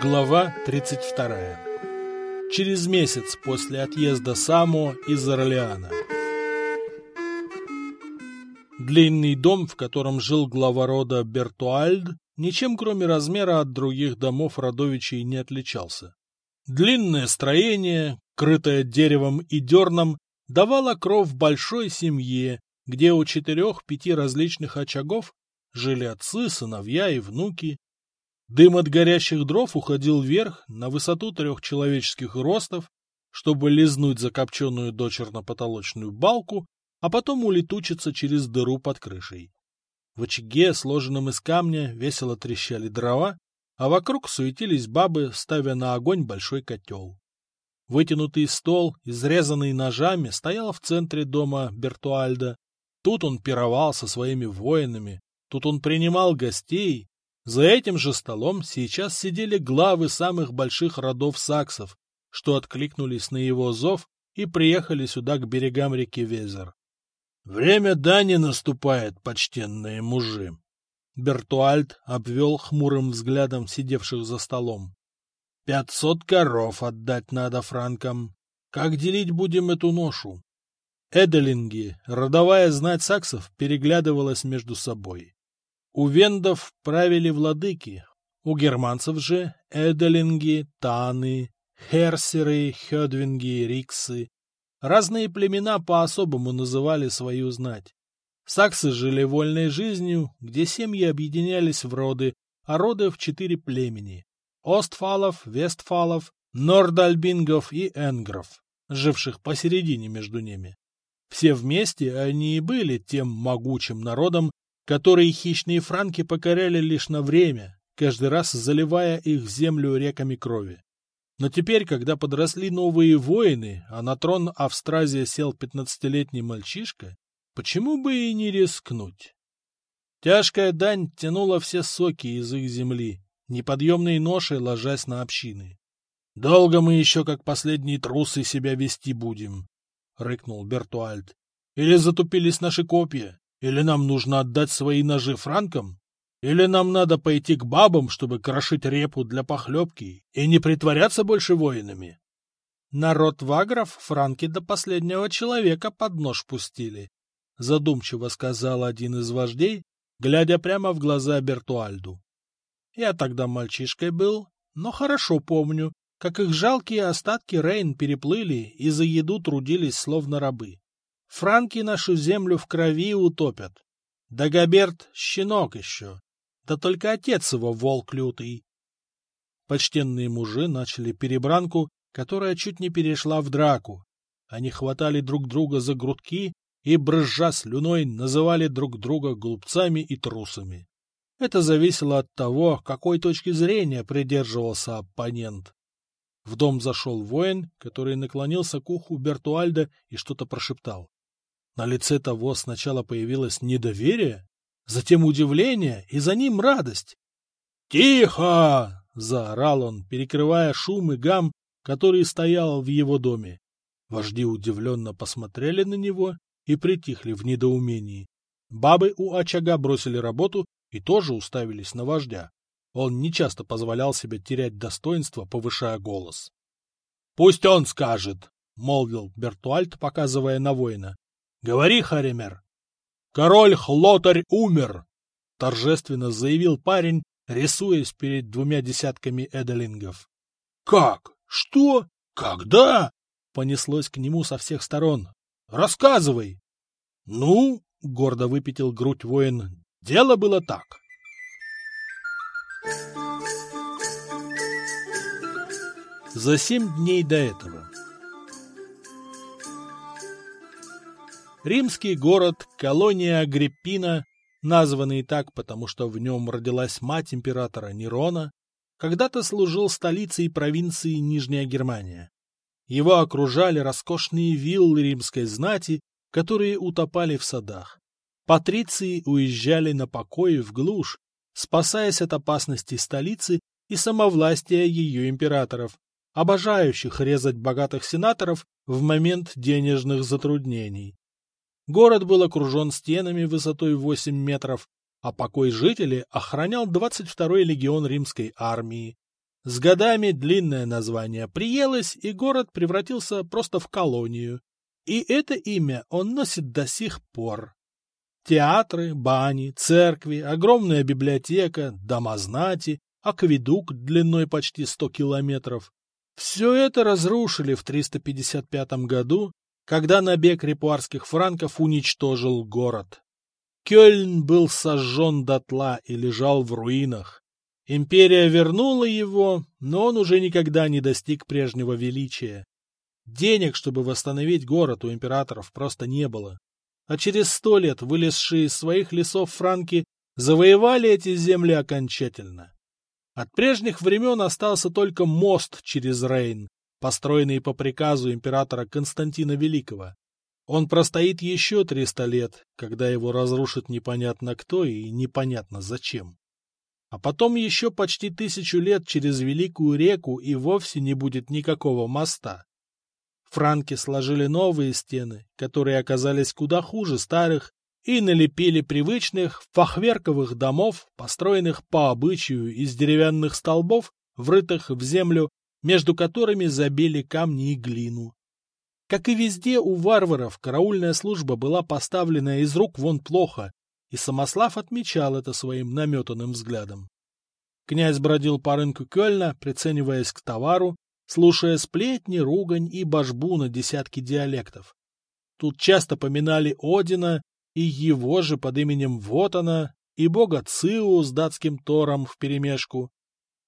Глава 32. Через месяц после отъезда Само из Орлеана. Длинный дом, в котором жил глава рода Бертуальд, ничем кроме размера от других домов родовичей не отличался. Длинное строение, крытое деревом и дерном, давало кров большой семье, где у четырех-пяти различных очагов жили отцы, сыновья и внуки. Дым от горящих дров уходил вверх на высоту трех человеческих ростов, чтобы лизнуть закопченную дочерно-потолочную балку, а потом улетучиться через дыру под крышей. В очаге, сложенном из камня, весело трещали дрова, а вокруг суетились бабы, ставя на огонь большой котел. Вытянутый стол, изрезанный ножами, стоял в центре дома Бертуальда. Тут он пировал со своими воинами, тут он принимал гостей, за этим же столом сейчас сидели главы самых больших родов саксов, что откликнулись на его зов и приехали сюда к берегам реки Везер. «Время дани наступает, почтенные мужи!» Бертуальд обвел хмурым взглядом сидевших за столом. «Пятьсот коров отдать надо франкам. Как делить будем эту ношу?» Эделинги, родовая знать саксов, переглядывалась между собой. У вендов правили владыки, у германцев же эделинги, таны, херсеры, хедвинги, риксы. Разные племена по-особому называли свою знать. Саксы жили вольной жизнью, где семьи объединялись в роды, а роды в четыре племени – Остфалов, Вестфалов, Нордальбингов и Энгров, живших посередине между ними. Все вместе они и были тем могучим народом, которые хищные франки покоряли лишь на время, каждый раз заливая их землю реками крови. Но теперь, когда подросли новые воины, а на трон Австразия сел пятнадцатилетний мальчишка, почему бы и не рискнуть? Тяжкая дань тянула все соки из их земли, неподъемной ношей ложась на общины. — Долго мы еще, как последние трусы, себя вести будем? — рыкнул Бертуальд. — Или затупились наши копья? Или нам нужно отдать свои ножи франкам? Или нам надо пойти к бабам, чтобы крошить репу для похлебки и не притворяться больше воинами? Народ вагров франки до последнего человека под нож пустили, задумчиво сказал один из вождей, глядя прямо в глаза Бертуальду. Я тогда мальчишкой был, но хорошо помню, как их жалкие остатки Рейн переплыли и за еду трудились словно рабы. Франки нашу землю в крови утопят. Дагоберт — щенок еще. Да только отец его волк лютый. Почтенные мужи начали перебранку, которая чуть не перешла в драку. Они хватали друг друга за грудки и, брызжа слюной, называли друг друга глупцами и трусами. Это зависело от того, какой точки зрения придерживался оппонент. В дом зашел воин, который наклонился к уху Бертуальда и что-то прошептал. На лице того сначала появилось недоверие, затем удивление и за ним радость. «Тихо!» — заорал он, перекрывая шум и гам, который стоял в его доме. Вожди удивленно посмотрели на него и притихли в недоумении. Бабы у очага бросили работу и тоже уставились на вождя. Он нечасто позволял себе терять достоинство, повышая голос. — Пусть он скажет, — молвил Бертуальд, показывая на воина. — Говори, Хаример. — Король Хлотарь умер! — торжественно заявил парень, рисуясь перед двумя десятками эделингов. — Как? Что? Когда? — понеслось к нему со всех сторон. — Рассказывай! — Ну, — гордо выпятил грудь воин, — дело было так. За семь дней до этого Римский город, колония Агриппина, названный так, потому что в нем родилась мать императора Нерона, когда-то служил столицей провинции Нижняя Германия. Его окружали роскошные виллы римской знати, которые утопали в садах. Патриции уезжали на покой в глушь, спасаясь от опасности столицы и самовластия ее императоров, обожающих резать богатых сенаторов в момент денежных затруднений. Город был окружен стенами высотой 8 метров, а покой жителей охранял 22-й легион римской армии. С годами длинное название приелось, и город превратился просто в колонию. И это имя он носит до сих пор. Театры, бани, церкви, огромная библиотека, дома знати, акведук длиной почти 100 километров. Все это разрушили в 355 году, когда набег репуарских франков уничтожил город. Кёльн был сожжен дотла и лежал в руинах. Империя вернула его, но он уже никогда не достиг прежнего величия. Денег, чтобы восстановить город, у императоров просто не было. А через сто лет вылезшие из своих лесов франки завоевали эти земли окончательно. От прежних времен остался только мост через Рейн, построенный по приказу императора Константина Великого. Он простоит еще 300 лет, когда его разрушит непонятно кто и непонятно зачем. А потом еще почти тысячу лет через Великую реку и вовсе не будет никакого моста. Франки сложили новые стены, которые оказались куда хуже старых, и налепили привычных фахверковых домов, построенных по обычаю из деревянных столбов, врытых в землю, между которыми забили камни и глину. Как и везде у варваров, караульная служба была поставлена из рук вон плохо, и Самослав отмечал это своим наметанным взглядом. Князь бродил по рынку Кёльна, прицениваясь к товару, слушая сплетни, ругань и божбу на десятки диалектов. Тут часто поминали Одина и его же под именем Вотана, и бога Циу с датским Тором вперемешку.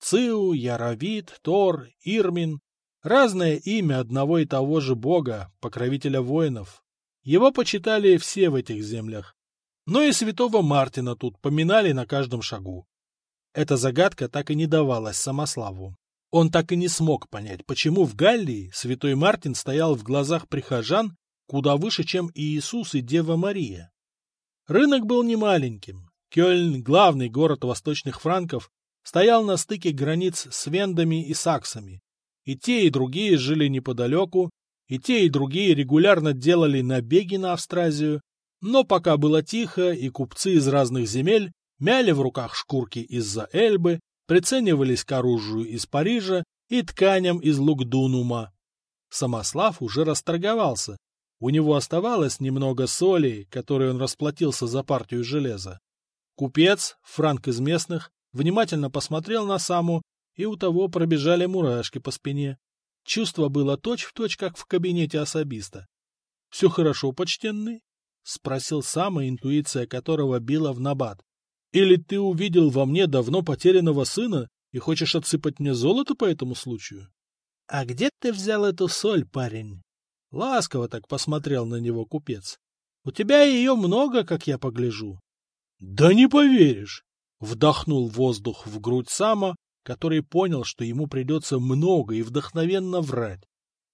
Циу, Яровит, Тор, Ирмин Разное имя одного и того же бога, покровителя воинов. Его почитали все в этих землях. Но и святого Мартина тут поминали на каждом шагу. Эта загадка так и не давалась Самославу. Он так и не смог понять, почему в Галлии святой Мартин стоял в глазах прихожан куда выше, чем Иисус и Дева Мария. Рынок был немаленьким. Кёльн, главный город восточных франков, стоял на стыке границ с вендами и саксами, и те, и другие жили неподалеку, и те, и другие регулярно делали набеги на Австразию, но пока было тихо, и купцы из разных земель мяли в руках шкурки из-за Эльбы, приценивались к оружию из Парижа и тканям из Лугдунума. Самослав уже расторговался. У него оставалось немного соли, которой он расплатился за партию железа. Купец, франк из местных, внимательно посмотрел на Саму и у того пробежали мурашки по спине. Чувство было точь-в-точь, точь, как в кабинете особиста. — Все хорошо, почтенный? — спросил сама интуиция которого била в набат. — Или ты увидел во мне давно потерянного сына и хочешь отсыпать мне золото по этому случаю? — А где ты взял эту соль, парень? Ласково так посмотрел на него купец. — У тебя ее много, как я погляжу. — Да не поверишь! — вдохнул воздух в грудь Сама, который понял, что ему придется много и вдохновенно врать.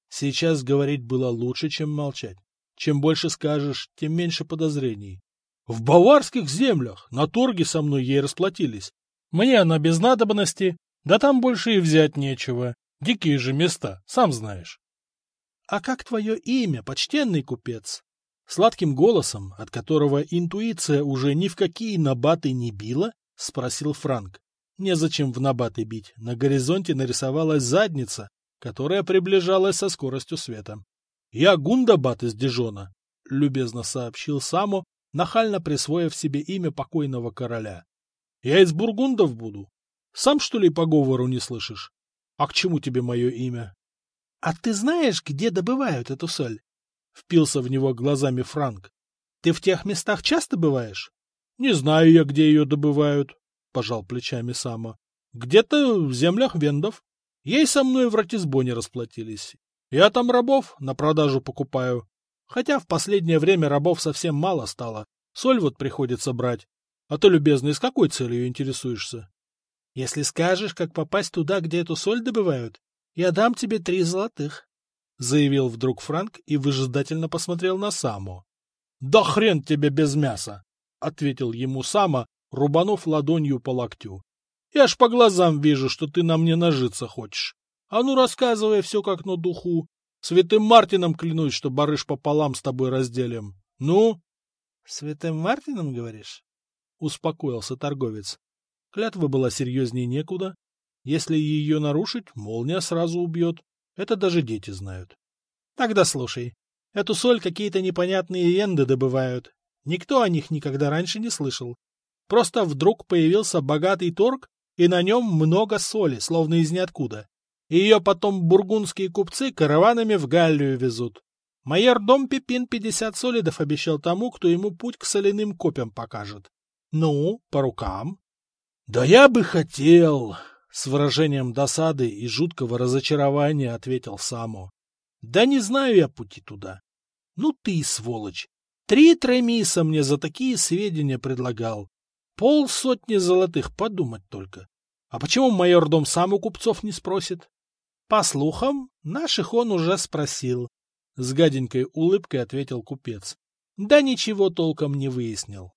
Сейчас говорить было лучше, чем молчать. Чем больше скажешь, тем меньше подозрений. В баварских землях на торге со мной ей расплатились. Мне она без надобности, да там больше и взять нечего. Дикие же места, сам знаешь. — А как твое имя, почтенный купец? Сладким голосом, от которого интуиция уже ни в какие набаты не била, спросил Франк. Незачем в набаты бить. На горизонте нарисовалась задница, которая приближалась со скоростью света. «Я Гундабат из Дижона», — любезно сообщил Саму, нахально присвоив себе имя покойного короля. «Я из Бургундов буду. Сам, что ли, по говору не слышишь? А к чему тебе мое имя?» «А ты знаешь, где добывают эту соль?» — впился в него глазами Франк. «Ты в тех местах часто бываешь?» «Не знаю я, где ее добывают», пожал плечами Сама. Где-то в землях вендов. Ей со мной в Ратисбоне расплатились. Я там рабов на продажу покупаю. Хотя в последнее время рабов совсем мало стало. Соль вот приходится брать. А ты, любезный, с какой целью интересуешься? Если скажешь, как попасть туда, где эту соль добывают, я дам тебе три золотых, — заявил вдруг Франк и выжидательно посмотрел на Саму. — Да хрен тебе без мяса! — ответил ему Сама, рубанув ладонью по локтю. — Я ж по глазам вижу, что ты на мне нажиться хочешь. А ну, рассказывай все как на духу. Святым Мартином клянусь, что барыш пополам с тобой разделим. Ну? — Святым Мартином, говоришь? — успокоился торговец. Клятва была серьезнее некуда. Если ее нарушить, молния сразу убьет. Это даже дети знают. Тогда слушай. Эту соль какие-то непонятные енды добывают. Никто о них никогда раньше не слышал. Просто вдруг появился богатый торг, и на нем много соли, словно из ниоткуда. И ее потом бургундские купцы караванами в Галлию везут. Майор Дом Пипин пятьдесят солидов обещал тому, кто ему путь к соляным копьям покажет. Ну, по рукам. — Да я бы хотел! — с выражением досады и жуткого разочарования ответил Само. — Да не знаю я пути туда. Ну ты, сволочь! Три тремиса мне за такие сведения предлагал. Полсотни золотых, подумать только. А почему майор дом сам у купцов не спросит? По слухам, наших он уже спросил. С гаденькой улыбкой ответил купец. Да ничего толком не выяснил.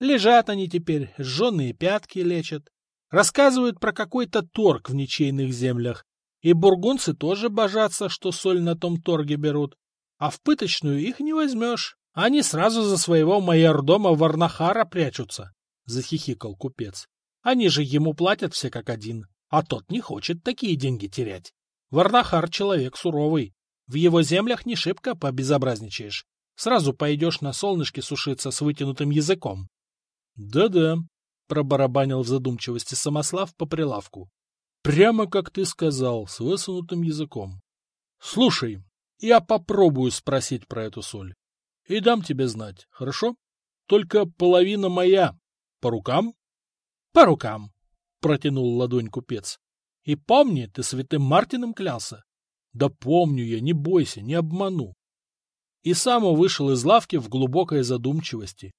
Лежат они теперь, жженые пятки лечат. Рассказывают про какой-то торг в ничейных землях. И бургунцы тоже божатся, что соль на том торге берут. А в пыточную их не возьмешь. Они сразу за своего майордома Варнахара прячутся захихикал купец. Они же ему платят все как один, а тот не хочет такие деньги терять. Варнахар человек суровый. В его землях не шибко побезобразничаешь. Сразу пойдешь на солнышке сушиться с вытянутым языком. Да — Да-да, — пробарабанил в задумчивости Самослав по прилавку. — Прямо как ты сказал, с высунутым языком. — Слушай, я попробую спросить про эту соль. И дам тебе знать, хорошо? Только половина моя, по рукам? — По рукам, — протянул ладонь купец. — И помни, ты святым Мартином клялся. — Да помню я, не бойся, не обману. И сам вышел из лавки в глубокой задумчивости.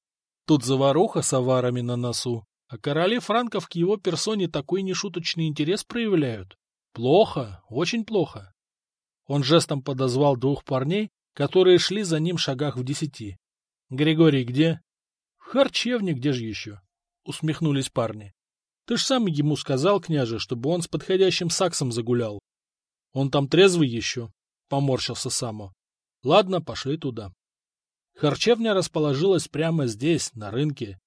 Тут заваруха с аварами на носу, а короли франков к его персоне такой нешуточный интерес проявляют. Плохо, очень плохо. Он жестом подозвал двух парней, которые шли за ним шагах в десяти. — Григорий где? — В харчевне, где же еще? — усмехнулись парни. — Ты ж сам ему сказал, княже, чтобы он с подходящим саксом загулял. — Он там трезвый еще, — поморщился Само. — Ладно, пошли туда. Харчевня расположилась прямо здесь, на рынке.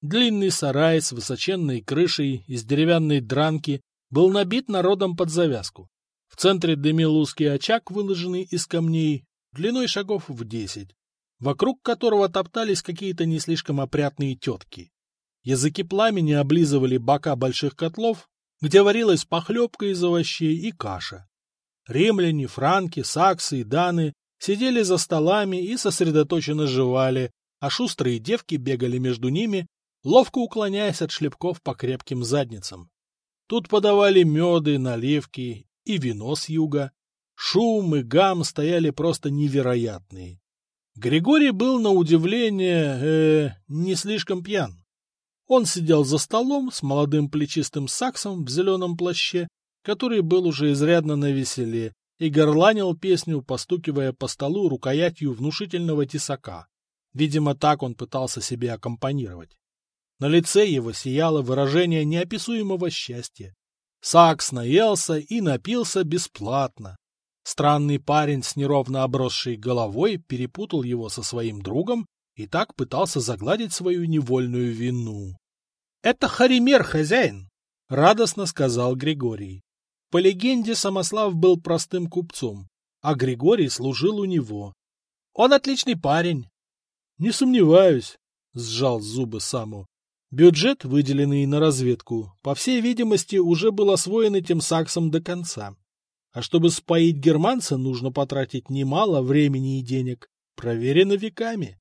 Длинный сарай с высоченной крышей из деревянной дранки был набит народом под завязку. В центре дымил узкий очаг, выложенный из камней, длиной шагов в десять, вокруг которого топтались какие-то не слишком опрятные тетки. Языки пламени облизывали бока больших котлов, где варилась похлебка из овощей и каша. Римляне, франки, саксы и даны сидели за столами и сосредоточенно жевали, а шустрые девки бегали между ними, ловко уклоняясь от шлепков по крепким задницам. Тут подавали меды, наливки и вино с юга. Шум и гам стояли просто невероятные. Григорий был, на удивление, э, не слишком пьян. Он сидел за столом с молодым плечистым саксом в зеленом плаще, который был уже изрядно навеселе, и горланил песню, постукивая по столу рукоятью внушительного тесака. Видимо, так он пытался себе аккомпанировать. На лице его сияло выражение неописуемого счастья. Сакс наелся и напился бесплатно. Странный парень с неровно обросшей головой перепутал его со своим другом и так пытался загладить свою невольную вину. — Это Хаример, хозяин! — радостно сказал Григорий. По легенде, Самослав был простым купцом, а Григорий служил у него. Он отличный парень. — Не сомневаюсь, — сжал зубы Саму. Бюджет, выделенный на разведку, по всей видимости, уже был освоен этим саксом до конца. А чтобы споить германца, нужно потратить немало времени и денег, проверено веками.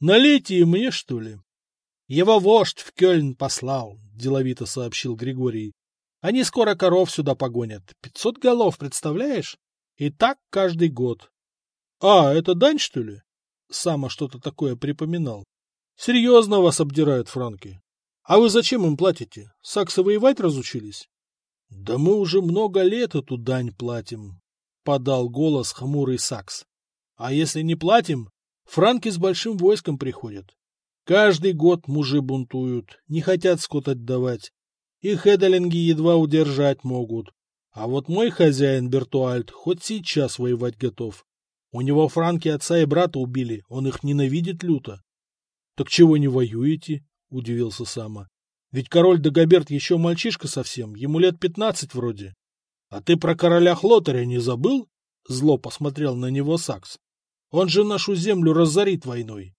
Налейте мне, что ли? Его вождь в Кёльн послал, — деловито сообщил Григорий. Они скоро коров сюда погонят. Пятьсот голов, представляешь? И так каждый год. А, это дань, что ли? Сама что-то такое припоминал. Серьезно вас обдирают франки. А вы зачем им платите? Саксы воевать разучились? Да мы уже много лет эту дань платим, — подал голос хмурый Сакс. А если не платим, франки с большим войском приходят. Каждый год мужи бунтуют, не хотят скот отдавать. Их эдалинги едва удержать могут. А вот мой хозяин Бертуальд хоть сейчас воевать готов. У него франки отца и брата убили, он их ненавидит люто. — Так чего не воюете? — удивился Сама. — Ведь король Дагоберт еще мальчишка совсем, ему лет пятнадцать вроде. А ты про короля Хлотаря не забыл? Зло посмотрел на него Сакс. Он же нашу землю разорит войной.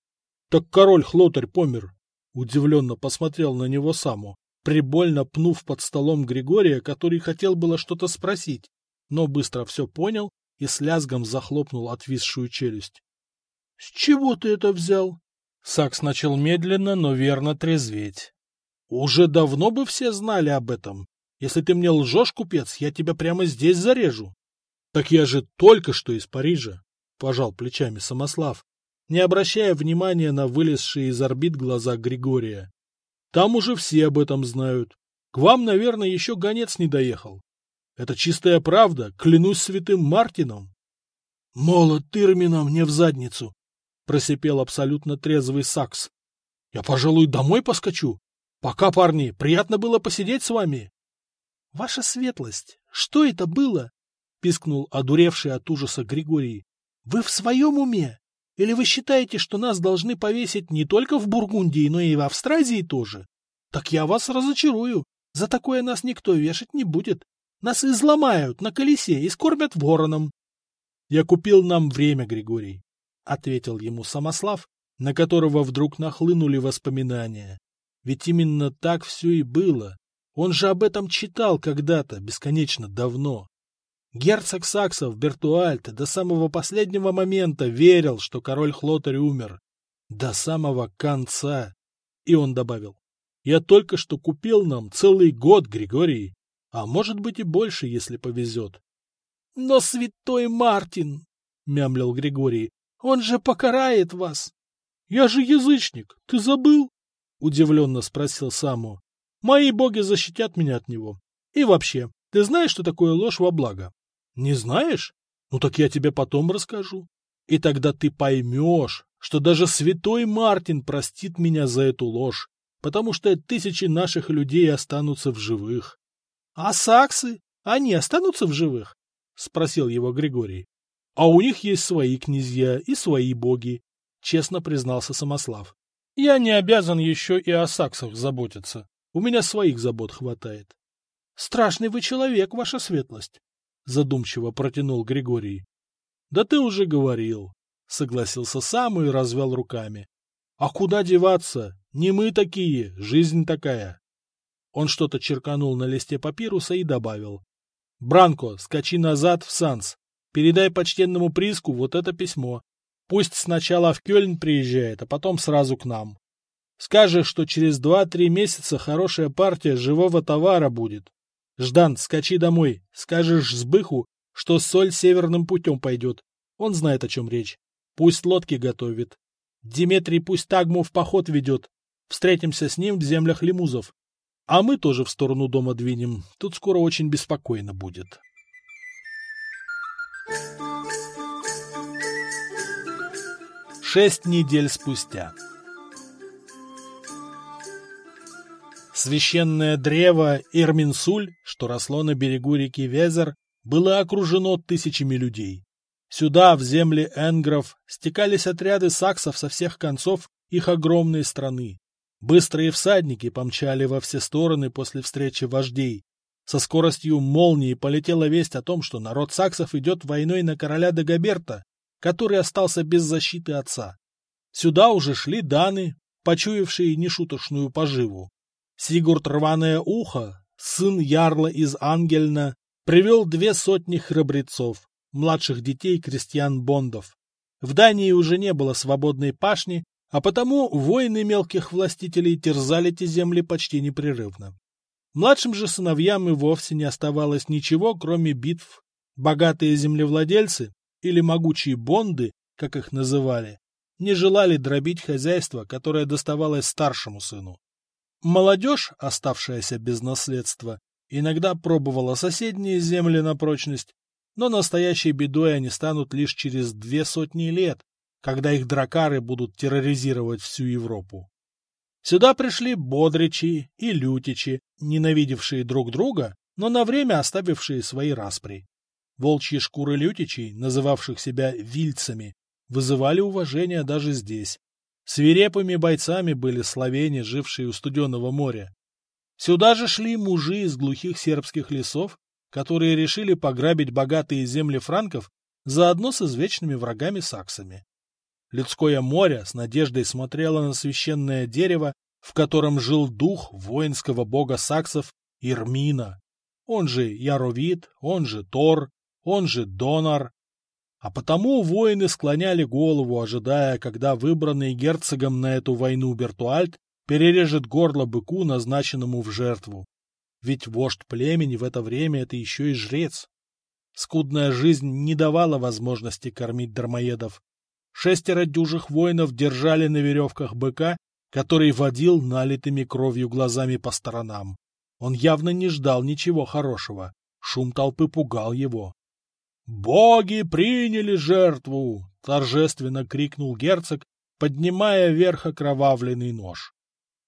Так король Хлотарь помер. Удивленно посмотрел на него Саму, прибольно пнув под столом Григория, который хотел было что-то спросить, но быстро все понял и с лязгом захлопнул отвисшую челюсть. — С чего ты это взял? Сакс начал медленно, но верно трезветь. — Уже давно бы все знали об этом. Если ты мне лжешь, купец, я тебя прямо здесь зарежу. — Так я же только что из Парижа, — пожал плечами Самослав, не обращая внимания на вылезшие из орбит глаза Григория. Там уже все об этом знают. К вам, наверное, еще гонец не доехал. Это чистая правда, клянусь святым Мартином. — Молот Тырмина мне в задницу! — просипел абсолютно трезвый Сакс. — Я, пожалуй, домой поскочу. Пока, парни, приятно было посидеть с вами. — Ваша светлость, что это было? — пискнул одуревший от ужаса Григорий. — Вы в своем уме? Или вы считаете, что нас должны повесить не только в Бургундии, но и в Австразии тоже? Так я вас разочарую. За такое нас никто вешать не будет. Нас изломают на колесе и скормят вороном. — Я купил нам время, Григорий, — ответил ему Самослав, на которого вдруг нахлынули воспоминания. Ведь именно так все и было. Он же об этом читал когда-то, бесконечно давно. Герцог Саксов Бертуальт до самого последнего момента верил, что король Хлотарь умер. До самого конца. И он добавил. Я только что купил нам целый год, Григорий а может быть и больше, если повезет. — Но святой Мартин, — мямлил Григорий, — он же покарает вас. — Я же язычник, ты забыл? — удивленно спросил Саму. — Мои боги защитят меня от него. И вообще, ты знаешь, что такое ложь во благо? Не знаешь? Ну так я тебе потом расскажу. И тогда ты поймешь, что даже святой Мартин простит меня за эту ложь, потому что тысячи наших людей останутся в живых. — А саксы? Они останутся в живых? — спросил его Григорий. — А у них есть свои князья и свои боги, — честно признался Самослав. — Я не обязан еще и о саксах заботиться. У меня своих забот хватает. — Страшный вы человек, ваша светлость, — задумчиво протянул Григорий. — Да ты уже говорил, — согласился сам и развел руками. — А куда деваться? Не мы такие, жизнь такая. Он что-то черканул на листе папируса и добавил. «Бранко, скачи назад в Санс. Передай почтенному Приску вот это письмо. Пусть сначала в Кёльн приезжает, а потом сразу к нам. Скажешь, что через два-три месяца хорошая партия живого товара будет. Ждан, скачи домой. Скажешь Сбыху, что соль северным путем пойдет. Он знает, о чем речь. Пусть лодки готовит. Диметрий пусть Тагму в поход ведет. Встретимся с ним в землях лимузов. А мы тоже в сторону дома двинем. Тут скоро очень беспокойно будет. Шесть недель спустя. Священное древо Ирминсуль, что росло на берегу реки Везер, было окружено тысячами людей. Сюда, в земли энгров, стекались отряды саксов со всех концов их огромной страны. Быстрые всадники помчали во все стороны после встречи вождей. Со скоростью молнии полетела весть о том, что народ саксов идет войной на короля Дагоберта, который остался без защиты отца. Сюда уже шли даны, почуявшие нешуточную поживу. Сигурд Рваное Ухо, сын ярла из Ангельна, привел две сотни храбрецов, младших детей крестьян-бондов. В Дании уже не было свободной пашни, а потому воины мелких властителей терзали эти земли почти непрерывно. Младшим же сыновьям и вовсе не оставалось ничего, кроме битв. Богатые землевладельцы, или могучие бонды, как их называли, не желали дробить хозяйство, которое доставалось старшему сыну. Молодежь, оставшаяся без наследства, иногда пробовала соседние земли на прочность, но настоящей бедой они станут лишь через две сотни лет, когда их дракары будут терроризировать всю Европу. Сюда пришли бодричи и лютичи, ненавидевшие друг друга, но на время оставившие свои распри. Волчьи шкуры лютичей, называвших себя вильцами, вызывали уважение даже здесь. Свирепыми бойцами были словени, жившие у Студенного моря. Сюда же шли мужи из глухих сербских лесов, которые решили пограбить богатые земли франков заодно с извечными врагами саксами. Людское море с надеждой смотрело на священное дерево, в котором жил дух воинского бога саксов Ирмина, он же Яровид, он же Тор, он же Донар. А потому воины склоняли голову, ожидая, когда выбранный герцогом на эту войну Бертуальд перережет горло быку, назначенному в жертву. Ведь вождь племени в это время это еще и жрец. Скудная жизнь не давала возможности кормить дармоедов. Шестеро дюжих воинов держали на веревках быка, который водил налитыми кровью глазами по сторонам. Он явно не ждал ничего хорошего. Шум толпы пугал его. «Боги приняли жертву!» — торжественно крикнул герцог, поднимая вверх окровавленный нож.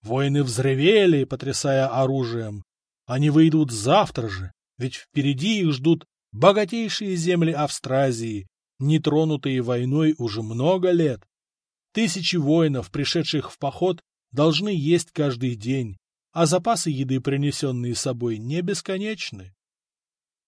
Воины взревели, потрясая оружием. Они выйдут завтра же, ведь впереди их ждут богатейшие земли Австразии, нетронутые войной уже много лет. Тысячи воинов, пришедших в поход, должны есть каждый день, а запасы еды, принесенные с собой, не бесконечны.